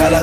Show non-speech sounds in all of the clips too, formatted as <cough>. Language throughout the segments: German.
Cala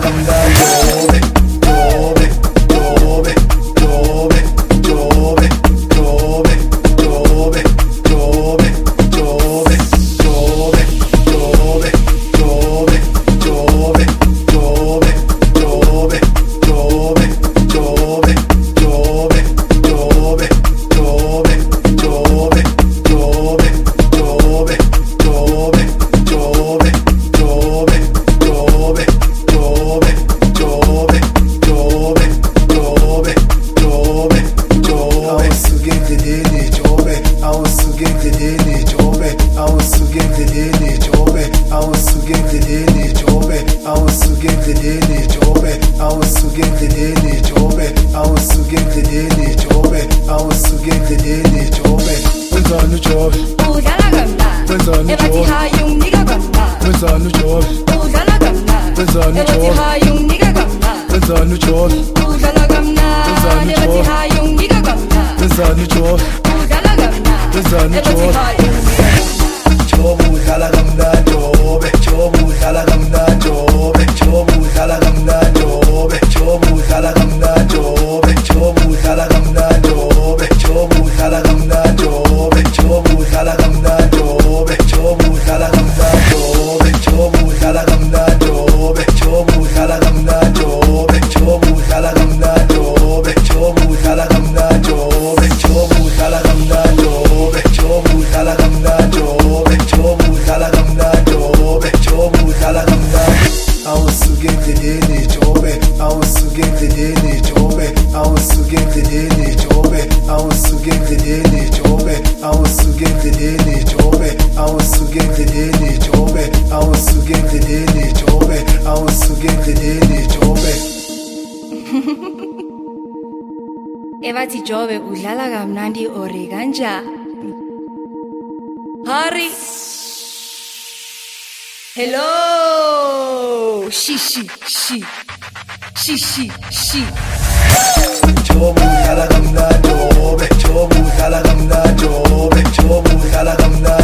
ujobe udlalakamna wenzani ujobe ebathi hayi unginika kamna wenzani dini Tövbe auszugehen für dini Tövbe auszugehen für dini Tövbe auszugehen für dini Tövbe auszugehen für dini Tövbe auszugehen für dini Tövbe auszugehen für dini Tövbe auszugehen für dini Tövbe <laughs> Ebathi Jobe udlala kamnandi ore kanja Hari Hello 오 시시 시 시시 시 저부 살아간다 조배 저부 살아간다 조배 저부 살아간다